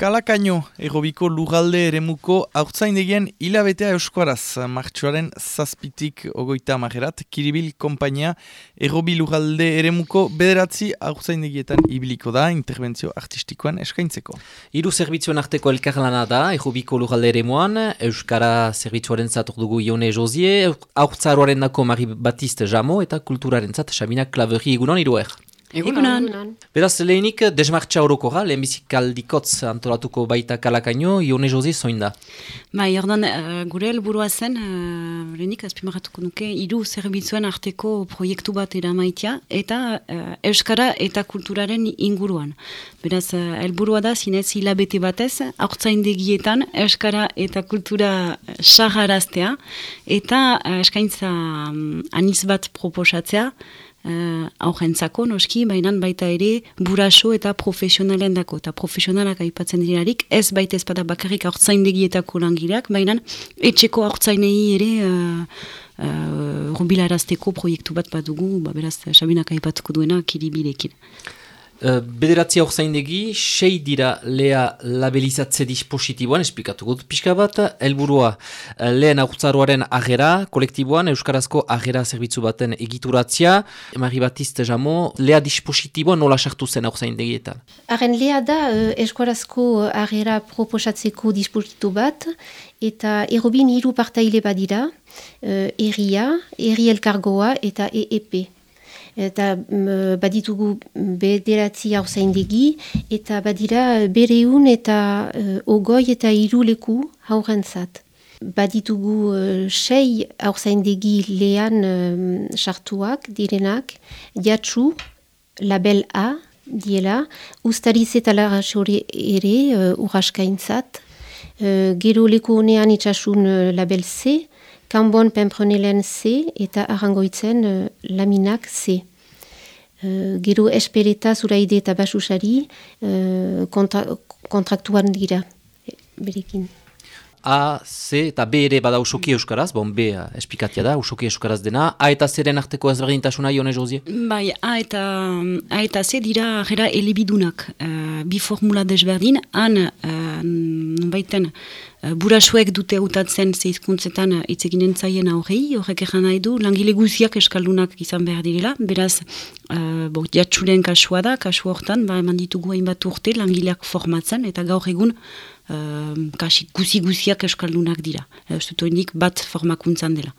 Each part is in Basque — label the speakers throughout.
Speaker 1: Kalakaino, errobiko lugalde eremuko haurtzaindegien hilabetea euskaraz, martxoaren zazpitik ogoita magerat, kiribil kompainia errobi lugalde eremuko bederatzi haurtzaindegietan ibiliko da, interbentzio artistikoan eskaintzeko.
Speaker 2: Hiru zerbitzuen arteko elkarlana da, errobiko lugalde eremuan, euskara zerbitzuaren zator dugu Ione Josie, haurtzaroaren dako Mari Batiste Jamo eta kulturaren zat Sabina Klaveri egunon iruer.
Speaker 3: Egunan.
Speaker 2: Beraz, lehenik, desmartxa horoko ga, lehen bizikaldikotz antolatuko baita kalakaino, Ione Josi zoin da?
Speaker 3: Ba, jordan, uh, gure helburua zen, uh, lehenik, azpimarratuko nuke, hiru zerbitzuen arteko proiektu bat eramaitia, eta uh, Euskara eta kulturaren inguruan. Beraz, uh, helburua da, zinez hilabete batez, haurtzaindegietan Euskara eta kultura saharaztea, eta uh, eskaintza um, aniz bat proposatzea, uh, aurrentzako noski, baina baita ere buraso eta profesionalen dako. Eta profesionalak aipatzen dirarik, ez baita ez bada bakarrik aurtzaindegietako langileak, baina etxeko aurtzainei ere uh, uh, rubilarazteko proiektu bat badugu, ba, beraz, Sabinak aipatuko duena kiribirekin.
Speaker 2: Uh, bederatzi zaindegi, sei dira lea labelizatze dispositiboan, esplikatu gut pixka bat, helburua uh, lehen aurtzaroaren agera, kolektiboan, Euskarazko agera zerbitzu baten egituratzia, Mari Batiste Jamo, lea dispositiboan nola sartu zen hor zaindegietan?
Speaker 4: Haren lea da uh, Euskarazko agera proposatzeko dispositibo bat, eta erobin hiru partaile badira, uh, erria, erri elkargoa eta EEP eta mm, baditugu bederatzi hau zaindegi, eta badira bereun eta uh, ogoi eta iruleku haurentzat. Baditugu uh, sei hau zaindegi lehan sartuak direnak, jatsu, label A, diela, ustariz eta larasore ere uh, urraskaintzat, uh, gero leku honean itxasun uh, label C, Kanbon penpronelen C eta arrangoitzen uh, laminak C. Uh, gero espereta zuraide eta basusari uh, kontra, kontraktuan dira berekin.
Speaker 2: A, C eta B ere bada usoki euskaraz, bon B espikatia da, usoki euskaraz dena. A eta C-ren arteko ezberdintasuna, Ione Josie?
Speaker 3: Bai, A eta, A eta C dira gera elibidunak. Uh, bi formula desberdin, han, uh, baiten, uh, burasuek dute utatzen zeizkuntzetan itzeginen zaien aurrei, horrek egan nahi du, langile guziak eskaldunak izan behar direla, beraz, uh, bo, jatsuren kasua da, kasu hortan, ba, eman ditugu hainbat urte langileak formatzen, eta gaur egun, uh, kasi guzi guziak eskaldunak dira. Eustutu indik bat formakuntzan dela.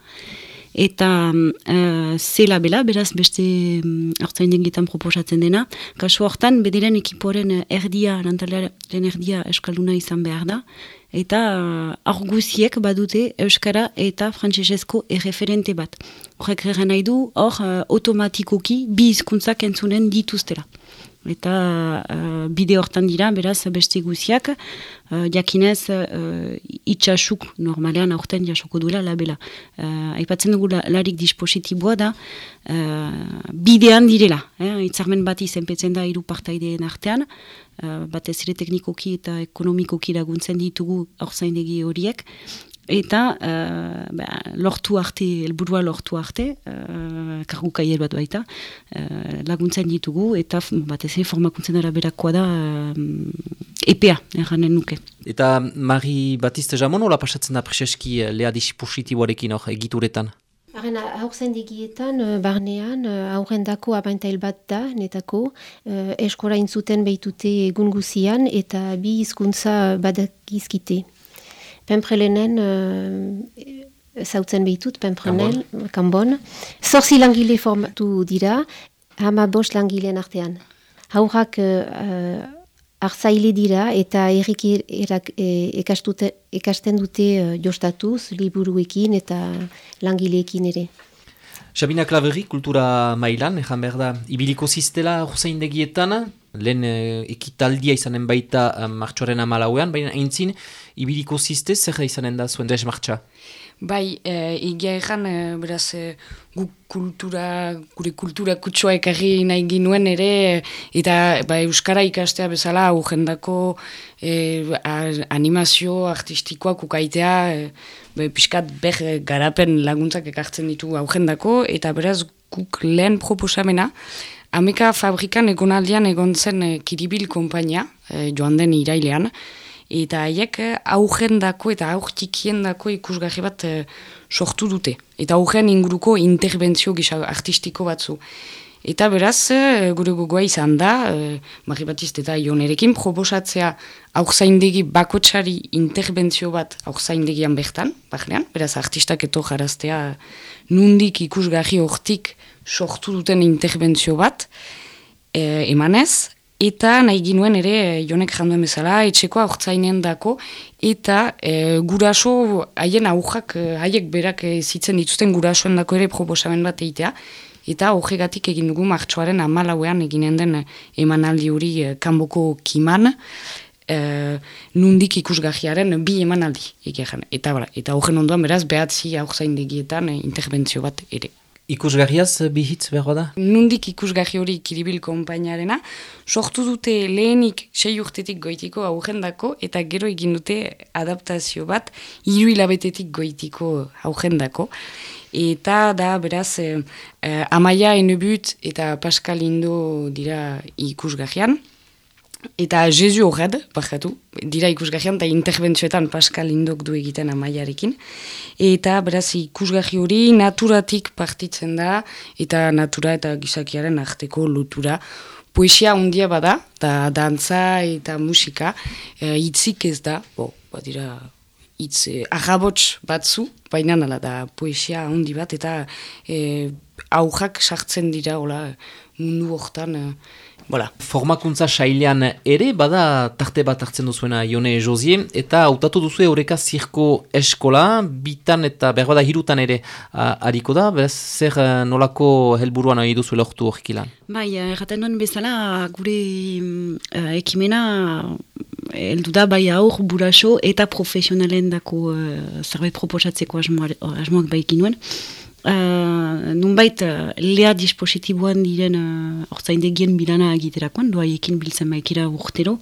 Speaker 3: Eta uh, zela bela, beraz beste um, hartzain proposatzen dena, kasu hortan bediren ekiporen erdia, lantalearen erdia eskalduna izan behar da, eta uh, arguziek badute Euskara eta Frantsesezko erreferente bat. Horrek nahi du, hor uh, automatikoki bi izkuntzak entzunen dituztela eta uh, bide hortan dira, beraz, beste guziak, uh, jakinez uh, itxasuk normalean aurten jasoko duela labela. Uh, aipatzen dugu larik dispositiboa da, uh, bidean direla, eh? itzarmen bat izenpetzen da hiru partaideen artean, uh, batez ere teknikoki eta ekonomikoki laguntzen ditugu aurzaindegi horiek, eta uh, ba, lortu arte, elburua lortu arte, uh, kargu kaiel bat baita, uh, laguntzen ditugu, eta bat ez formakuntzen araberakoa da uh, EPA, erranen nuke.
Speaker 2: Eta Mari Batiste Jamon, hola pasatzen da preseski lea dispositiboarekin hor egituretan?
Speaker 4: Haren aurzen digietan, barnean, aurren dako abaintail bat da, netako, eskora intzuten behitute egun guzian, eta bi hizkuntza badakizkite. Pemprelenen uh, zautzen behitut, Pemprelen, Kambon. Zorzi langile formatu dira, hama bost langileen artean. Haurak uh, arzaile dira eta errik erak, e, ekasten dute uh, jostatuz, liburuekin eta langileekin ere.
Speaker 2: Sabina Klaveri, kultura mailan, ezan behar da, ibiliko ziztela Hussein degietan, lehen e, ekitaldia izanen baita e, martxoaren amalauean, baina eintzin, ibiliko zizte, zer izanen da zuen dres martxa?
Speaker 5: Bai, e, egia egan, e, beraz, e, gu kultura, gure kultura kutsua ekarri nahi ginuen ere, eta ba, Euskara ikastea bezala, jendako e, animazio artistikoak ukaitea, e, be, piskat ber garapen laguntzak ekartzen ditu aurrendako, eta beraz guk lehen proposamena, ameka fabrikan egonaldian egon zen e, kiribil kompainia, e, joan den irailean, eta haiek aurrendako eta aurtikiendako ikusgarri bat e, sortu dute. Eta aurren inguruko interbentzio gisa artistiko batzu. Eta beraz, e, gure gogoa izan da, e, Mari Batist eta Ionerekin proposatzea aurzaindegi bakotxari interbentzio bat aurzaindegian bertan, bahnean, beraz artistak eto jaraztea nundik ikusgarri hortik sortu duten interbentzio bat, e, emanez, eta nahi ginuen ere jonek janduen bezala, etxeko aurtzainen dako, eta e, guraso, haien aujak, haiek berak zitzen dituzten gurasoen dako ere proposamen bat eitea, Eta horregatik egin dugu martxoaren amalauean eginen den eh, emanaldi hori kanboko kiman, e, nundik ikusgahiaren bi emanaldi egeran. Eta eta horren ondoan beraz behatzi aurzain degietan interbentzio bat ere.
Speaker 2: Ikusgarriaz bihitz behar da?
Speaker 5: Nundik ikusgarri hori kiribil konpainarena, sortu dute lehenik sei urtetik goitiko aurrendako eta gero egin dute adaptazio bat hiru hilabetetik goitiko aurrendako. Eta da beraz eh, eh, Amaia Enebut eta Pascal Indo dira ikusgahian eta Jesu Horred, bakatu, dira ikusgahian eta interbentzioetan Pascal Indok du egiten Amaiarekin. Eta beraz ikusgahi hori naturatik partitzen da eta natura eta gizakiaren arteko lotura. Poesia handia bada, da dantza eta musika, e, itzik ez da, bo, badira itz eh, agabots batzu, baina nala da poesia handi bat, eta eh, aujak sartzen dira, hola, mundu hortan, eh,
Speaker 2: Voilà. Formakuntza sailean ere, bada tarte bat hartzen duzuena Ione Josie, eta hautatu duzu eureka zirko eskola, bitan eta berbada hirutan ere hariko da, bez, zer nolako helburuan nahi duzu lehortu horrek ilan?
Speaker 3: Bai, erraten duen bezala, gure uh, ekimena heldu da bai aur buraso eta profesionalen dako uh, zerbait proposatzeko asmoak baik nuen. Uh, Nunbait, uh, lea dispositiboan diren uh, orzaindegien bilana agiterakoan, doa ekin biltzen baikira urtero,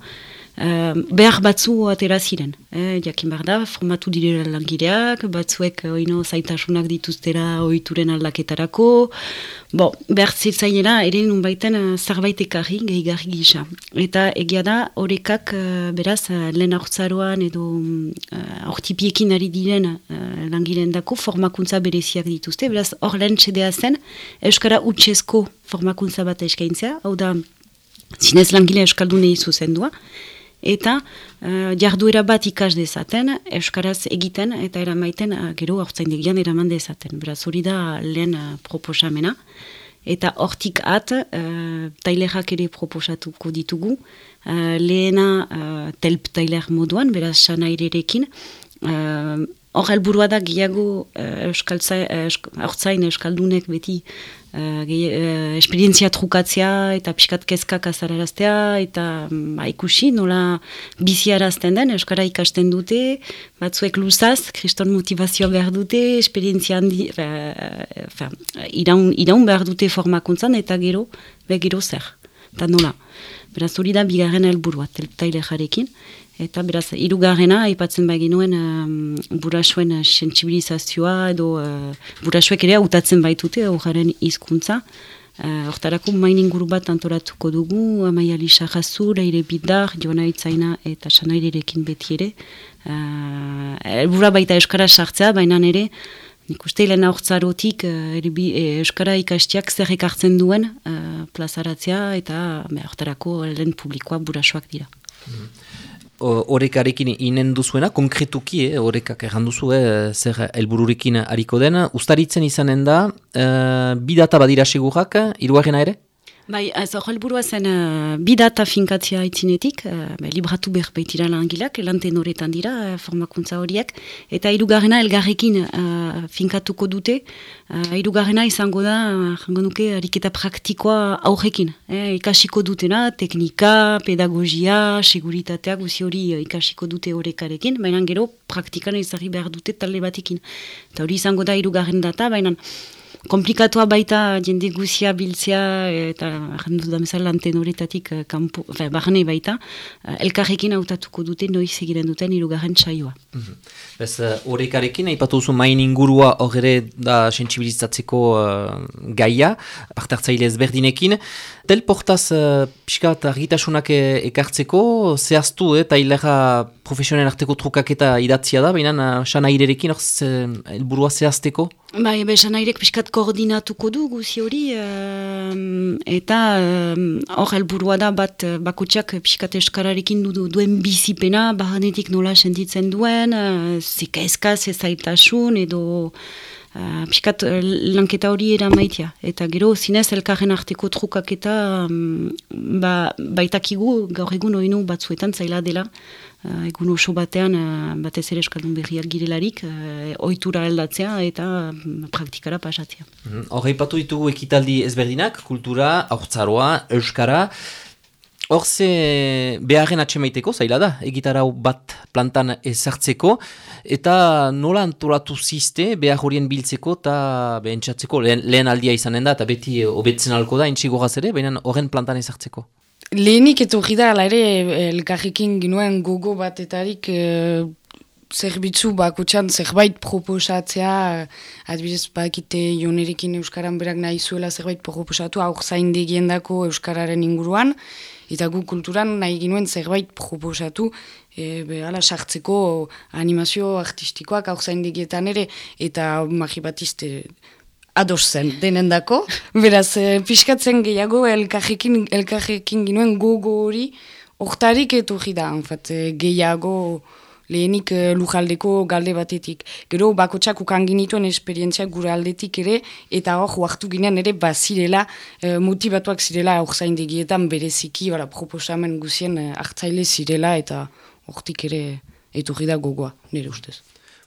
Speaker 3: Uh, behar batzu atera ziren. Eh, jakin behar da, formatu direla langileak, batzuek oino zaitasunak dituztera oituren aldaketarako. Bo, behar zitzainera, ere nun baiten uh, zerbait ekarri, gehigarri gisa. Eta egia da, horrekak uh, beraz, uh, lehen aurtzaroan edo aurtipiekin ari diren langileen dako formakuntza bereziak dituzte. Beraz, hor lehen txedea zen, Euskara utxezko formakuntza bat eskaintzea, hau da, zinez langile Euskaldunei zuzendua eta uh, jarduera bat ikas dezaten, euskaraz egiten eta eramaiten uh, gero hortzaindegian eraman dezaten. Beraz hori da lehen uh, proposamena. Eta hortik at, uh, tailerak ere proposatuko ditugu, uh, lehena uh, telp tailer moduan, beraz sanairerekin, uh, Hor helburua da gehiago uh, euskaltzain euskaldunek beti uh, esperientzia trukatzea eta pixkat kezkak azararaztea eta ba, ikusi nola biziarazten den euskara ikasten dute, batzuek luzaz, kriston motivazioa behar dute, esperientzia handi, uh, iraun, iraun behar dute formakuntzan eta gero, be gero zer, eta nola. Beraz hori da bigarren helburua, taile jarekin. Eta beraz, irugarrena, aipatzen bai ginuen um, burasuen sensibilizazioa edo uh, burasuek ere hautatzen baitute aurraren hizkuntza. Uh, hortarako main inguru bat antoratuko dugu, amaia lisa jazu, leire bidar, joana itzaina eta sanairerekin beti ere. Uh, elbura baita Euskara sartzea, baina ere, nik uste lehen aurtzarotik uh, Euskara ikastiak zer ekartzen duen uh, plazaratzea eta hortarako lehen publikoa burasuak dira. Mm
Speaker 2: horrekarekin inen duzuena, konkretuki, eh, horrekak erran duzu, eh, zer helbururekin hariko den, ustaritzen izanen da, eh, bidata badira segurak, iruarena ere?
Speaker 3: Bai, ez helburua zen uh, bidata finkatzea itzinetik, uh, libratu behar baitira langilak, lanten horretan dira, uh, formakuntza horiek, eta irugarrena elgarrekin uh, finkatuko dute, uh, irugarrena izango da, jango nuke, ariketa praktikoa aurrekin, eh, ikasiko dutena, teknika, pedagogia, seguritatea, guzi hori ikasiko dute horrekarekin, baina gero praktikan ezagri behar dute talde batekin. Eta hori izango da irugarren data, baina komplikatua baita jende guzia biltzea eta jendu da mesala lanten horretatik uh, kampu, baita uh, elkarrekin hautatuko dute noiz egiren duten irugarren saioa.
Speaker 2: Mm -hmm. Bez, horrekarekin, uh, haipatu zu main ingurua horre da sensibilizatzeko uh, gaia, partartzaile ezberdinekin. Tel portaz, uh, pixka eta argitasunak ekartzeko, zehaztu eta eh, hilera profesionalen arteko trukaketa idatzia da, baina uh, sana irerekin hor helburua zehazteko?
Speaker 3: Bai, be, sana irek pixkat koordinatuko du guzi hori, eta hor helburua da bat bakutsak pixkat eskararekin du, duen bizipena, bahanetik nola sentitzen duen, uh, zika eskaz ezaitasun edo... Uh, Piskat uh, lanketa hori eramaitia. Eta gero zinez elkarren arteko trukak eta um, ba, baitakigu gaur egun oinu batzuetan zaila dela. Uh, egun oso batean uh, batez ere eskaldun berriak girelarik, uh, oitura aldatzea eta um, praktikara pasatzea.
Speaker 2: Mm patu ditugu ekitaldi ezberdinak, kultura, aurtzaroa, euskara, Hor ze beharren atxemaiteko, zaila da, egitarau bat plantan ezartzeko, eta nola antolatu ziste behar horien biltzeko eta behentsatzeko, lehen, lehen aldia izanen da, eta beti hobetzen alko da, entxigo ere, baina horren plantan ezartzeko.
Speaker 5: Lehenik eto da, ala ere, elkarrekin ginuen gogo batetarik e, zerbitzu bakutsan zerbait proposatzea, adibidez bakite jonerekin Euskaran berak nahi zuela zerbait proposatu, aur zain dako Euskararen inguruan, eta gu kulturan nahi ginuen zerbait proposatu, e, behala sartzeko animazio artistikoak hau zaindegietan ere, eta magi batiste ados zen denendako. Beraz, e, pixkatzen gehiago elkarrekin, elkarrekin ginuen gogo hori, Hortarik eto da, e, gehiago lehenik uh, lujaldeko galde batetik. Gero bakotsak ukan ginituen esperientzia gure aldetik ere, eta hor huartu ginean ere bazirela, uh, motibatuak zirela hor zaindegietan bereziki, bera, proposamen guzien hartzaile zirela, eta hortik ere etorri da gogoa, nire ustez.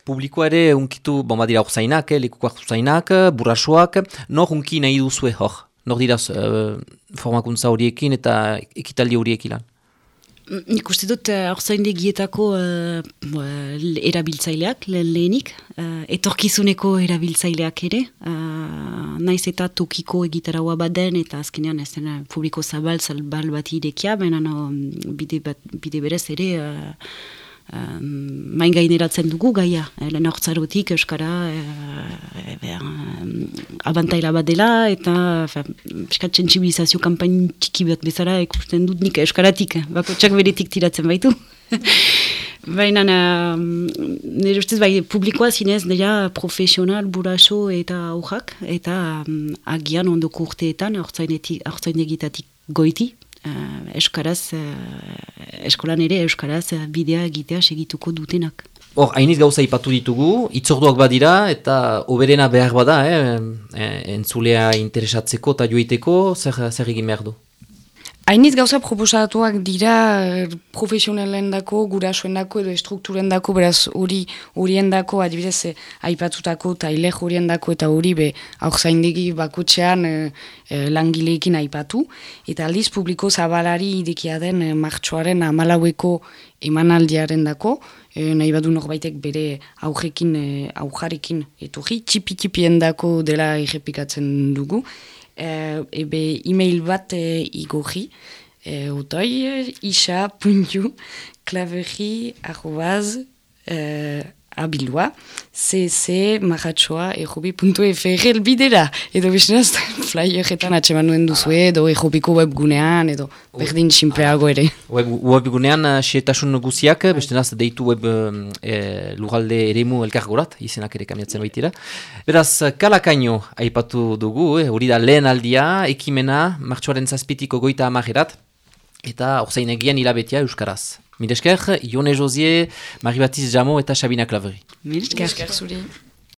Speaker 2: Publikoa ere unkitu, bon badira hor zainak, eh, lekuko hartu zainak, burrasoak, nor unki nahi duzue hor? Nor dira uh, formakuntza horiekin eta ekitaldi horiek ilan?
Speaker 3: Nik uste dut horzaindegietako uh, uh, erabiltzaileak lehen lehenik, uh, etorkizuneko erabiltzaileak ere, uh, naiz eta tokiko egitaraua baden eta azkenean ez dena publiko zabal zabal bat idekia, baina no, bide, bat, bide berez ere uh, main gaineratzen dugu gaia, e, lehen hortzarotik Euskara e, e, abantaila bat dela eta eskat sensibilizazio kampain txiki bat bezala ikusten dut nik Euskaratik, bako txak beretik tiratzen baitu. Baina, nire ustez, bai, publikoa zinez, dira profesional, buraso eta aurrak, eta um, agian ondoko urteetan, egitatik goiti, Euskaraz, uh, eskolan ere Euskaraz uh, bidea egitea segituko dutenak.
Speaker 2: Hor, hainiz gauza ipatu ditugu, itzorduak badira eta oberena behar bada, eh, entzulea interesatzeko eta joiteko, zer, zer egin behar du?
Speaker 5: Hainiz gauza proposatuak dira eh, profesionalen dako, gurasoen dako edo estrukturen dako, beraz hori horien dako, adibidez, eh, aipatutako eta ilek horien dako eta hori be aur zaindegi bakutxean eh, eh, langileekin aipatu. Eta aldiz publiko zabalari idekia den eh, martxoaren amalaueko emanaldiaren dako, eh, nahi badu norbaitek bere aujekin, eh, aujarekin etorri, txipi-txipien dako dela errepikatzen dugu e, ebe e-mail bat e, igorri, e, otoi, abilua, cc, maratxoa, errobi.fr elbidera. Edo bestenaz, flyeretan atseman nuen duzu edo errobiko webgunean, edo berdin sinpleago ere.
Speaker 2: Web, webgunean, sietasun guziak, bestenaz, deitu web e, lugalde eremu elkargorat, izenak ere kamiatzen baitira. Beraz, kalakaino aipatu dugu, hori da lehen aldia, ekimena, martxoaren zazpitiko goita amagerat, eta orzain egian hilabetia Euskaraz. Milesker, Ione Josie, Maribatiz Jamo eta Sabina Klaveri.
Speaker 3: Milesker, zuri.